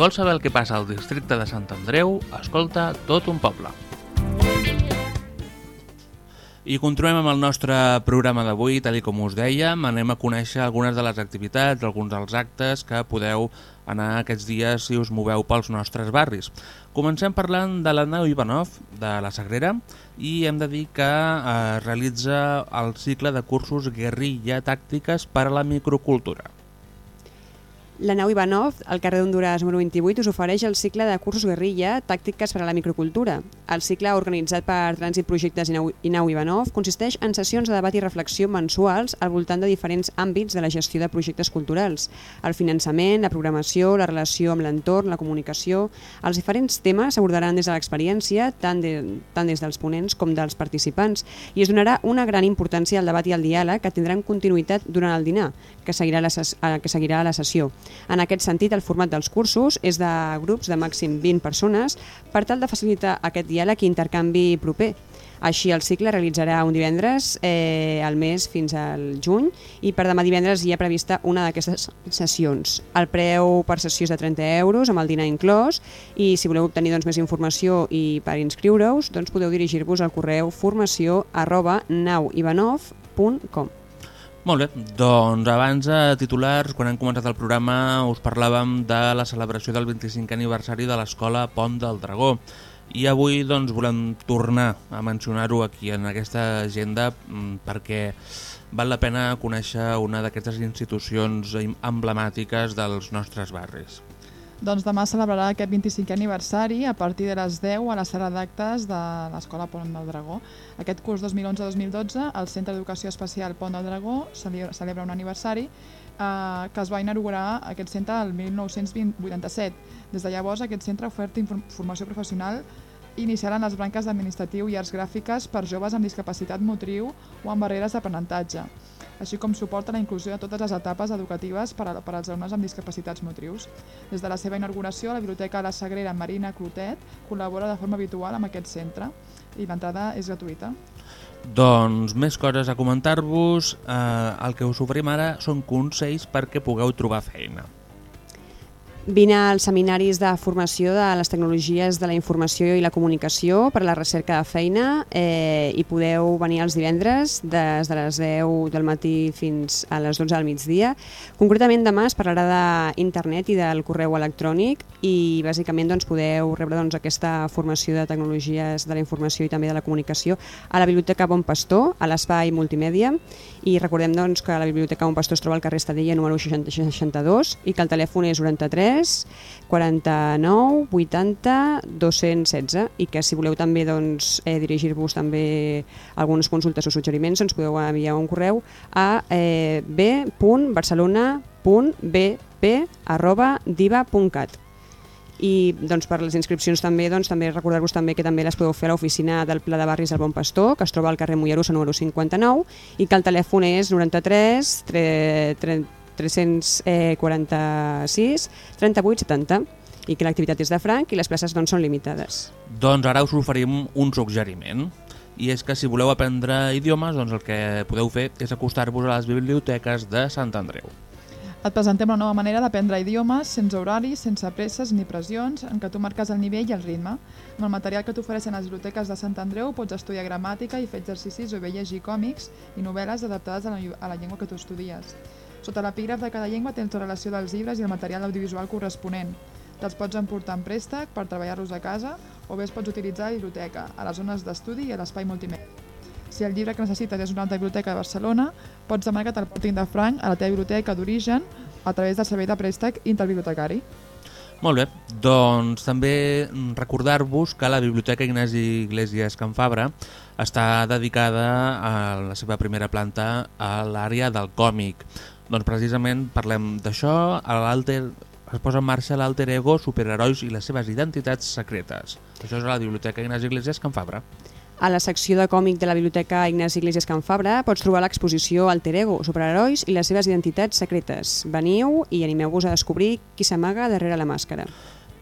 vols saber el que passa al districte de Sant Andreu, escolta tot un poble. I continuem amb el nostre programa d'avui, tal com us dèiem, anem a conèixer algunes de les activitats, alguns dels actes que podeu anar aquests dies si us moveu pels nostres barris. Comencem parlant de la nau Ivanov, de la Sagrera, i hem de dir que eh, realitza el cicle de cursos guerrilla tàctiques per a la microcultura. La nau Ivanov, al carrer d'Honduras número 28, us ofereix el cicle de cursos guerrilla tàctiques per a la microcultura. El cicle, organitzat per Trànsit Projectes i Nau, Ivanov, consisteix en sessions de debat i reflexió mensuals al voltant de diferents àmbits de la gestió de projectes culturals. El finançament, la programació, la relació amb l'entorn, la comunicació... Els diferents temes s'abordaran des de l'experiència, tant, de, tant des dels ponents com dels participants, i es donarà una gran importància al debat i al diàleg que tindran continuïtat durant el dinar, que seguirà la, ses, eh, que seguirà la sessió. En aquest sentit, el format dels cursos és de grups de màxim 20 persones per tal de facilitar aquest diàleg i intercanvi proper. Així, el cicle realitzarà un divendres eh, al mes fins al juny i per demà divendres hi ha prevista una d'aquestes sessions. El preu per sessió és de 30 euros amb el dinar inclòs i si voleu obtenir doncs, més informació i per inscriure-us doncs, podeu dirigir-vos al correu formació arroba nauivanov.com. Molt bé, doncs abans de titulars, quan hem començat el programa, us parlàvem de la celebració del 25 aniversari de l'Escola Pont del Dragó. I avui doncs, volem tornar a mencionar-ho aquí en aquesta agenda mm, perquè val la pena conèixer una d'aquestes institucions emblemàtiques dels nostres barris. Doncs demà celebrarà aquest 25è aniversari a partir de les 10 a la sala d'actes de l'Escola Pont del Dragó. Aquest curs 2011-2012 el Centre d'Educació Especial Pont del Dragó celebra un aniversari eh, que es va inaugurar aquest centre el 1987. Des de llavors aquest centre ha ofert formació professional inicial en les branques d'administratiu i arts gràfiques per joves amb discapacitat motriu o amb barreres d'aprenentatge, així com suporta la inclusió de totes les etapes educatives per, a, per als alumnes amb discapacitats motrius. Des de la seva inauguració, la Biblioteca La Sagrera Marina Clotet col·labora de forma habitual amb aquest centre i l'entrada és gratuïta. Doncs més coses a comentar-vos. Eh, el que us oferim ara són consells perquè pugueu trobar feina. Vine als seminaris de formació de les tecnologies de la informació i la comunicació per a la recerca de feina eh, i podeu venir els divendres des de les 10 del matí fins a les 12 del migdia. Concretament demà es parlarà d'internet i del correu electrònic i bàsicament doncs, podeu rebre doncs, aquesta formació de tecnologies de la informació i també de la comunicació a la Biblioteca Bon Pastor, a l'espai multimèdia i recordem doncs, que la Biblioteca Bon Pastor es troba al carrer Estadella número 60 62 i que el telèfon és 93 49 80 216 i que si voleu també doncs, eh, dirigir-vos també algunes consultes o suggeriments ens podeu enviar un correu a eh, b.barcelona.bp.diva.cat i doncs, per les inscripcions també doncs, també recordar-vos també que també les podeu fer a l'oficina del Pla de Barris del Bon Pastor, que es troba al carrer Mollerussa número 59 i que el telèfon és 93 3, 3, 346 38 70 i que l'activitat és de franc i les places doncs, són limitades. Doncs ara us oferim un suggeriment i és que si voleu aprendre idiomes doncs el que podeu fer és acostar-vos a les biblioteques de Sant Andreu. Et presentem una nova manera d'aprendre idiomes sense horaris, sense presses ni pressions, en què tu marques el nivell i el ritme. Amb el material que t'ofereixen les biblioteques de Sant Andreu pots estudiar gramàtica i fer exercicis o bé llegir còmics i novel·les adaptades a la, a la llengua que tu estudies. Sota l'epígraf de cada llengua tens la relació dels llibres i el material audiovisual corresponent. Te'ls pots emportar en préstec per treballar-los a casa o bé els pots utilitzar a la biblioteca, a les zones d'estudi i a l'espai multimèdia. Si el llibre que necessites és una altra biblioteca de Barcelona, pots demanar que te'l portin de franc a la teva biblioteca d'origen a través del servei de préstec interbibliotecari. Molt bé, doncs també recordar-vos que la Biblioteca Ignasi Iglesias Can Fabra està dedicada a la seva primera planta a l'àrea del còmic. Doncs precisament parlem d'això, es posa en marxa l'alter ego, superherois i les seves identitats secretes. Això és a la Biblioteca Ignasi Iglesias Can Fabra. A la secció de còmic de la Biblioteca Ignasi Iglesias Can Fabra pots trobar l'exposició Alter Ego, superherois i les seves identitats secretes. Veniu i animeu-vos a descobrir qui s'amaga darrere la màscara.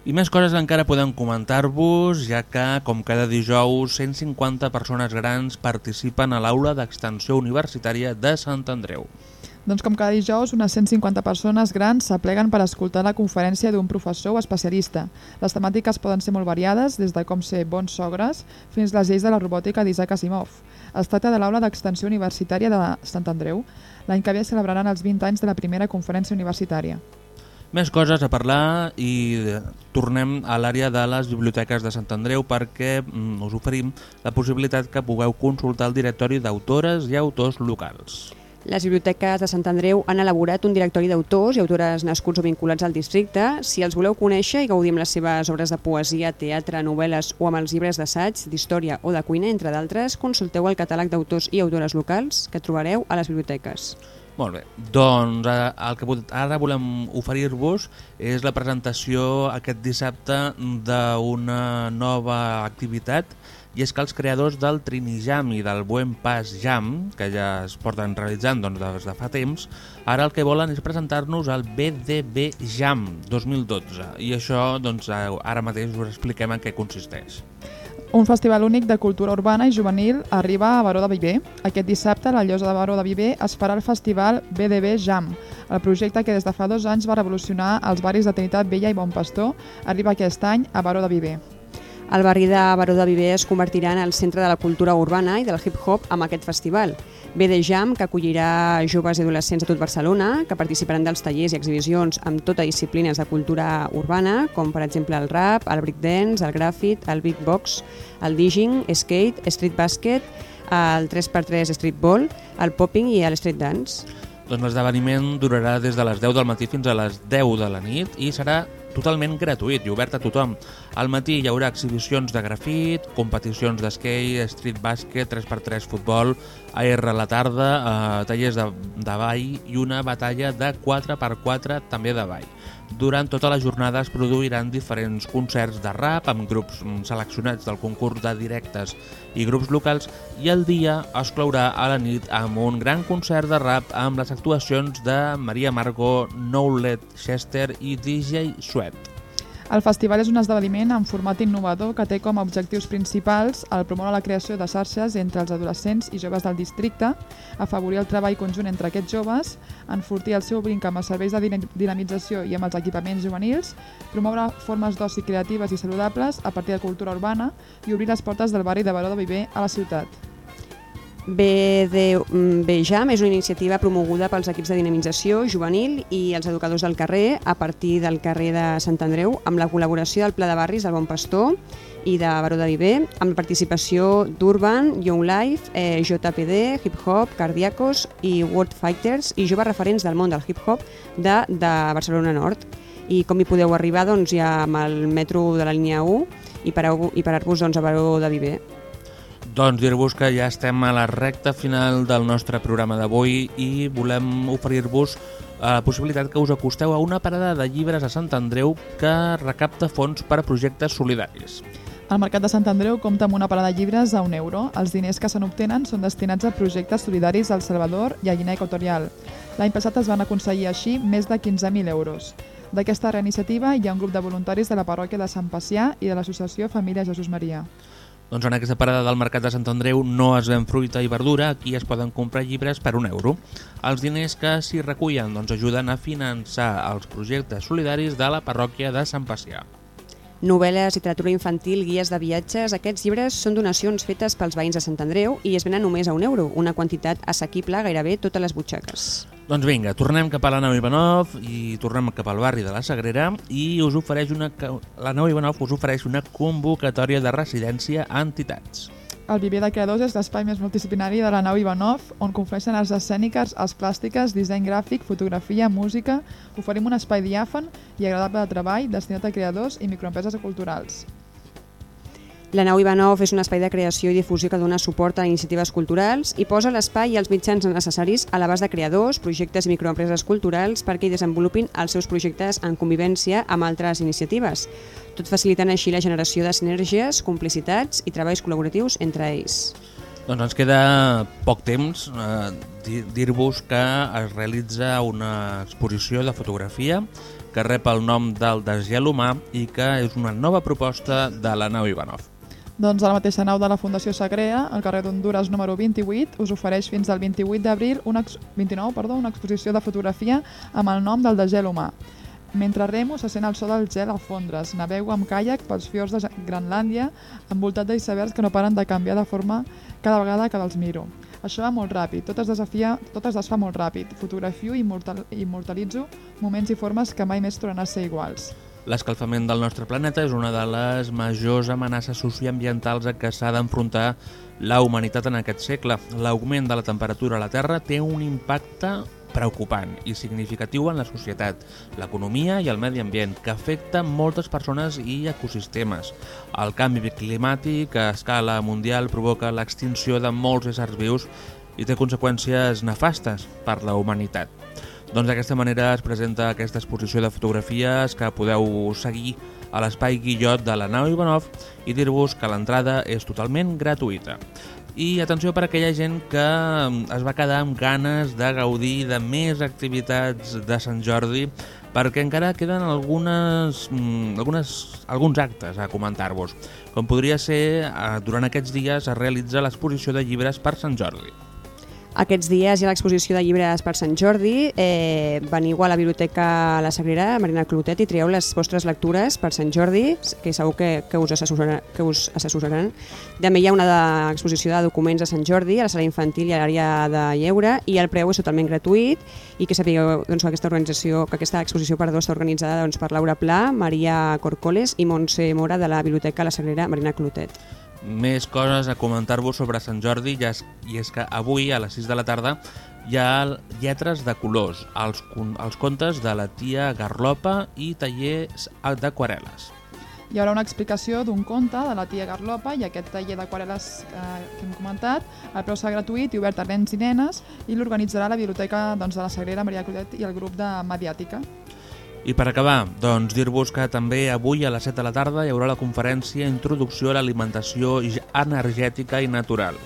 I més coses encara podem comentar-vos, ja que, com cada dijous, 150 persones grans participen a l'aula d'extensió universitària de Sant Andreu. Doncs com cada dijous, unes 150 persones grans s'apleguen per escoltar la conferència d'un professor o especialista. Les temàtiques poden ser molt variades, des de com ser bons sogres fins les lleis de la robòtica d'Isaac Asimov. Es tracta de l'aula d'extensió universitària de Sant Andreu. L'any que ve celebraran els 20 anys de la primera conferència universitària. Més coses a parlar i eh, tornem a l'àrea de les biblioteques de Sant Andreu perquè mm, us oferim la possibilitat que pugueu consultar el directori d'autores i autors locals. Les biblioteques de Sant Andreu han elaborat un directori d'autors i autores nascuts o vinculats al districte. Si els voleu conèixer i gaudir amb les seves obres de poesia, teatre, novel·les o amb els llibres d'assaig, d'història o de cuina, entre d'altres, consulteu el catàleg d'autors i autores locals que trobareu a les biblioteques. Molt bé, doncs eh, el que ara volem oferir-vos és la presentació aquest dissabte d'una nova activitat i és que els creadors del Trinijam i del Buen Pas Jam, que ja es porten realitzant doncs, des de fa temps, ara el que volen és presentar-nos el BDB Jam 2012 i això doncs, ara mateix us expliquem en què consisteix. Un festival únic de cultura urbana i juvenil arriba a Baró de Viver. Aquest dissabte, a la llosa de Baró de Viver, es farà el festival BDB Jam. El projecte que des de fa dos anys va revolucionar els barris de Trinitat Vella i Bon Pastor arriba aquest any a Baró de Viver. El barri de Baró de Viver es convertirà en el centre de la cultura urbana i del hip-hop amb aquest festival. BD Jam, que acollirà joves i adolescents de tot Barcelona, que participaran dels tallers i exhibicions amb tota disciplines de cultura urbana, com per exemple el rap, el breakdance, el grafit, el beatbox, el DJing, skate, street basket, el 3x3 streetball, el popping i el street dance. Doncs l'esdeveniment durarà des de les 10 del matí fins a les 10 de la nit i serà totalment gratuït i obert a tothom. Al matí hi haurà exhibicions de grafit, competicions d'esquei, street basket, 3x3 futbol, AR a la tarda, eh, tallers de, de ball i una batalla de 4x4 també de ball. Durant tota la jornada es produiran diferents concerts de rap amb grups mm, seleccionats del concurs de directes i grups locals i el dia es clourà a la nit amb un gran concert de rap amb les actuacions de Maria Margot, Knowlet Chester i DJ Sweat. El festival és un esdeveniment en format innovador que té com a objectius principals el promoure la creació de xarxes entre els adolescents i joves del districte, afavorir el treball conjunt entre aquests joves, enfortir el seu vincle amb els serveis de dina- dinamització i amb els equipaments juvenils, promoure formes d'oci creatives i saludables a partir de cultura urbana i obrir les portes del barri de Baró de Viver a la ciutat. BDB Jam és una iniciativa promoguda pels equips de dinamització juvenil i els educadors del carrer a partir del carrer de Sant Andreu amb la col·laboració del Pla de Barris del Bon Pastor i de Baró de Viver amb la participació d'Urban, Young Life, eh, JPD, Hip Hop, Cardiacos i World Fighters i joves referents del món del hip hop de, de Barcelona Nord. I com hi podeu arribar doncs, ja amb el metro de la línia 1 i parar-vos doncs, a Baró de Viver. Doncs dir-vos que ja estem a la recta final del nostre programa d'avui i volem oferir-vos eh, la possibilitat que us acosteu a una parada de llibres a Sant Andreu que recapta fons per a projectes solidaris. El Mercat de Sant Andreu compta amb una parada de llibres a un euro. Els diners que se n'obtenen són destinats a projectes solidaris al Salvador i a Guinea Equatorial. L'any passat es van aconseguir així més de 15.000 euros. D'aquesta iniciativa hi ha un grup de voluntaris de la parròquia de Sant Pacià i de l'associació Família Jesús Maria. Doncs en aquesta parada del Mercat de Sant Andreu no es ven fruita i verdura, aquí es poden comprar llibres per un euro. Els diners que s'hi recullen doncs, ajuden a finançar els projectes solidaris de la parròquia de Sant Pacià. Novel·les, literatura infantil, guies de viatges... Aquests llibres són donacions fetes pels veïns de Sant Andreu i es venen només a un euro, una quantitat assequible gairebé totes les butxaques. Doncs vinga, tornem cap a la nau Ivanov i tornem cap al barri de la Sagrera i us ofereix una, la nau Ivanov us ofereix una convocatòria de residència a entitats. El Viver de Creadors és l'espai més multidisciplinari de la nau Ivanov, on conflueixen arts escèniques, arts plàstiques, disseny gràfic, fotografia, música... Oferim un espai diàfan i agradable de treball destinat a creadors i microempreses culturals. La nau Ivanov és un espai de creació i difusió que dona suport a iniciatives culturals i posa l'espai i els mitjans necessaris a l'abast de creadors, projectes i microempreses culturals perquè hi desenvolupin els seus projectes en convivència amb altres iniciatives, tot facilitant així la generació de sinergies, complicitats i treballs col·laboratius entre ells. Doncs ens queda poc temps eh, di- dir-vos que es realitza una exposició de fotografia que rep el nom del desgel humà i que és una nova proposta de la nau Ivanov. Doncs a la mateixa nau de la Fundació Sagrea, al carrer d'Honduras número 28, us ofereix fins al 28 d'abril una ex 29, perdó, una exposició de fotografia amb el nom del de gel humà. Mentre remo se sent el so del gel a fondre's. Navego amb caiac pels fiords de Granlàndia, envoltat d'icebergs que no paren de canviar de forma cada vegada que els miro. Això va molt ràpid, tot es, desafia, tot es desfà molt ràpid. Fotografio i immortal, immortalitzo moments i formes que mai més tornaran a ser iguals. L'escalfament del nostre planeta és una de les majors amenaces socioambientals a què s'ha d'enfrontar la humanitat en aquest segle. L'augment de la temperatura a la Terra té un impacte preocupant i significatiu en la societat, l'economia i el medi ambient, que afecta moltes persones i ecosistemes. El canvi climàtic a escala mundial provoca l'extinció de molts éssers vius i té conseqüències nefastes per la humanitat. Doncs d'aquesta manera es presenta aquesta exposició de fotografies que podeu seguir a l'espai Guillot de la nau Ivanov i dir-vos que l'entrada és totalment gratuïta. I atenció per a aquella gent que mm, es va quedar amb ganes de gaudir de més activitats de Sant Jordi perquè encara queden algunes, mm, algunes, alguns actes a comentar-vos. Com podria ser, eh, durant aquests dies es realitza l'exposició de llibres per Sant Jordi. Aquests dies hi ha l'exposició de llibres per Sant Jordi. Eh, veniu a la Biblioteca La Sagrera, Marina Clotet, i trieu les vostres lectures per Sant Jordi, que segur que, que, us, assessoraran, que us assessoraran. També hi ha una de, exposició de documents de Sant Jordi a la sala infantil i a l'àrea de lleure, i el preu és totalment gratuït, i que sapigueu doncs, que aquesta organització, que aquesta exposició perdó, està organitzada doncs, per Laura Pla, Maria Corcoles i Montse Mora de la Biblioteca La Sagrera, Marina Clotet. Més coses a comentar-vos sobre Sant Jordi i és, i és que avui a les 6 de la tarda hi ha lletres de colors, els, els contes de la tia Garlopa i tallers d'aquarel·les. Hi haurà una explicació d'un conte de la tia Garlopa i aquest taller d'aquarel·les eh, que hem comentat. El preu serà gratuït i obert a nens i nenes i l'organitzarà la Biblioteca doncs, de la Sagrera Maria Collet i el grup de Mediàtica. I per acabar, doncs dir-vos que també avui a les 7 de la tarda hi haurà la conferència Introducció a l'alimentació energètica i natural.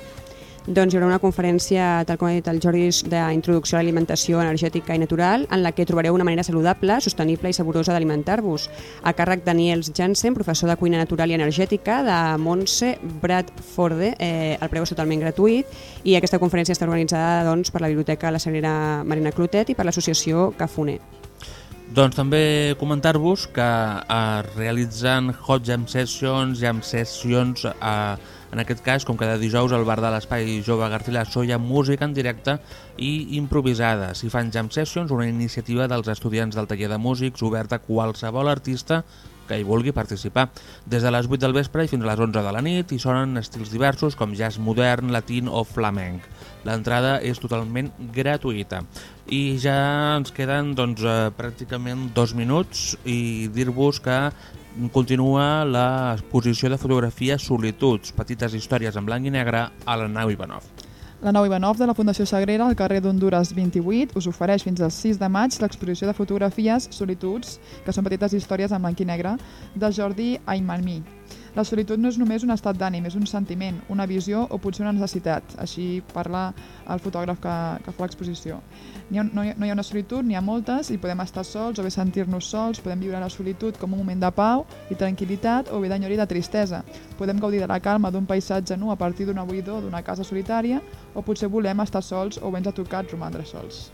Doncs hi haurà una conferència, tal com ha dit el Jordi, d'introducció a l'alimentació energètica i natural, en la que trobareu una manera saludable, sostenible i saborosa d'alimentar-vos. A càrrec Daniels Jansen, professor de cuina natural i energètica de Montse Bradforde, eh, el preu és totalment gratuït i aquesta conferència està organitzada doncs, per la Biblioteca La Sagrera Marina Clotet i per l'associació Cafuner. Doncs també comentar-vos que es realitzen Hot Jam Sessions, Jam Sessions, eh, en aquest cas, com cada dijous, al bar de l'Espai Jove Garcilaso hi ha música en directe i improvisada. S'hi fan Jam Sessions, una iniciativa dels estudiants del taller de músics oberta a qualsevol artista que hi vulgui participar. Des de les 8 del vespre i fins a les 11 de la nit hi sonen estils diversos com jazz modern, latín o flamenc. L'entrada és totalment gratuïta. I ja ens queden doncs, eh, pràcticament dos minuts i dir-vos que continua l'exposició de fotografia Solituds, petites històries en blanc i negre a la nau Ivanov. La nau Ivanov de la Fundació Sagrera, al carrer d'Honduras 28, us ofereix fins al 6 de maig l'exposició de fotografies Solituds, que són petites històries en blanc i negre, de Jordi Aymalmi. La solitud no és només un estat d'ànim, és un sentiment, una visió o potser una necessitat. Així parla el fotògraf que, que fa l'exposició. No, ha, no hi ha una solitud, n'hi ha moltes, i podem estar sols o bé sentir-nos sols, podem viure la solitud com un moment de pau i tranquil·litat o bé d'enyor i de tristesa. Podem gaudir de la calma d'un paisatge nu a partir d'un buidor d'una casa solitària o potser volem estar sols o ben tocat romandre sols.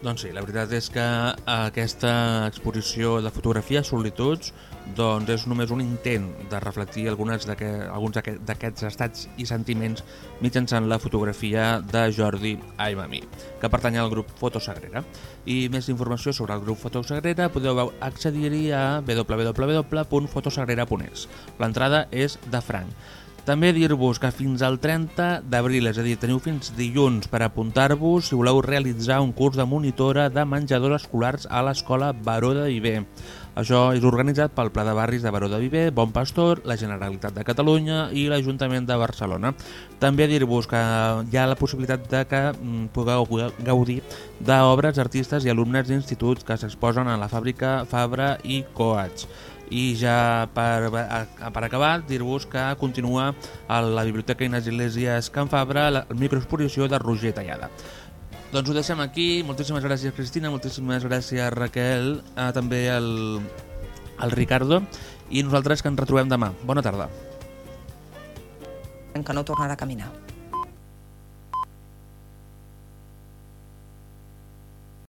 Doncs sí, la veritat és que aquesta exposició de fotografia Solituds doncs és només un intent de reflectir algunes alguns d'aquest- d'aquests estats i sentiments mitjançant la fotografia de Jordi Aimami, que pertany al grup Fotosagrera. I més informació sobre el grup Fotosagrera podeu accedir-hi a www.fotosagrera.es. L'entrada és de franc. També dir-vos que fins al 30 d'abril, és a dir, teniu fins dilluns per apuntar-vos si voleu realitzar un curs de monitora de menjadors escolars a l'escola Baró de Viver. Això és organitzat pel Pla de Barris de Baró de Viver, Bon Pastor, la Generalitat de Catalunya i l'Ajuntament de Barcelona. També dir-vos que hi ha la possibilitat de que mm, pugueu gaudir d'obres d'artistes i alumnes d'instituts que s'exposen a la fàbrica Fabra i Coats. I ja per, per acabar, dir-vos que continua a la Biblioteca Inés Iglesias Can Fabra la microexposició de Roger Tallada. Doncs ho deixem aquí. Moltíssimes gràcies, Cristina. Moltíssimes gràcies, Raquel. Eh, també el, el Ricardo. I nosaltres que ens retrobem demà. Bona tarda. que no tornarà a caminar.